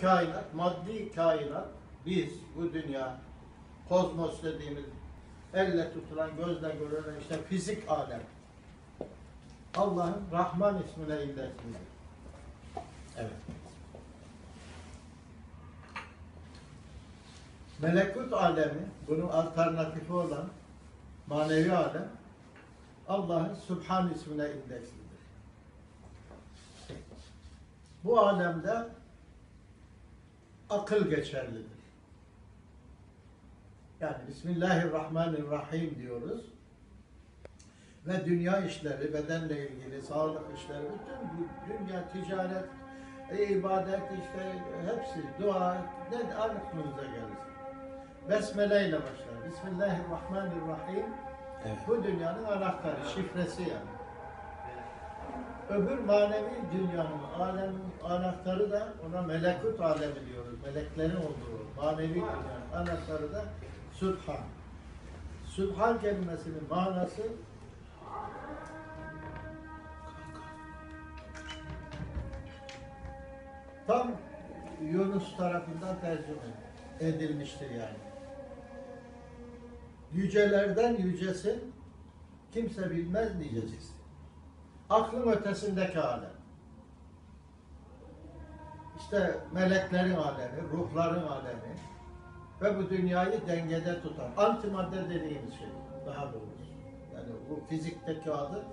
bu kainat, maddi kainat, biz, bu dünya, kozmos dediğimiz elle tutulan, gözle görülen işte fizik alem. Allah'ın Rahman ismine illetlidir. Evet. Melekut alemi, bunun alternatifi olan manevi alem, Allah'ın Subhan ismine indekslidir. Bu alemde akıl geçerlidir. Yani Bismillahirrahmanirrahim diyoruz. Ve dünya işleri, bedenle ilgili, sağlık işleri, bütün dünya ticaret, ibadet işte hepsi, dua, ne aklınıza gelirse. Besmele ile başlar. Bismillahirrahmanirrahim. Evet. Bu dünyanın anahtarı, şifresi yani. Öbür manevi dünyanın alemin anahtarı da ona melekut alemi diyoruz. Meleklerin olduğu manevi dünyanın anahtarı da Sübhan. Sübhan kelimesinin manası tam Yunus tarafından tercüme edilmiştir yani. Yücelerden yücesi kimse bilmez nicesi. Aklın ötesindeki alem. İşte meleklerin alemi, ruhların alemi ve bu dünyayı dengede tutan antimadde dediğimiz şey daha doğrusu. Yani bu fizikteki adı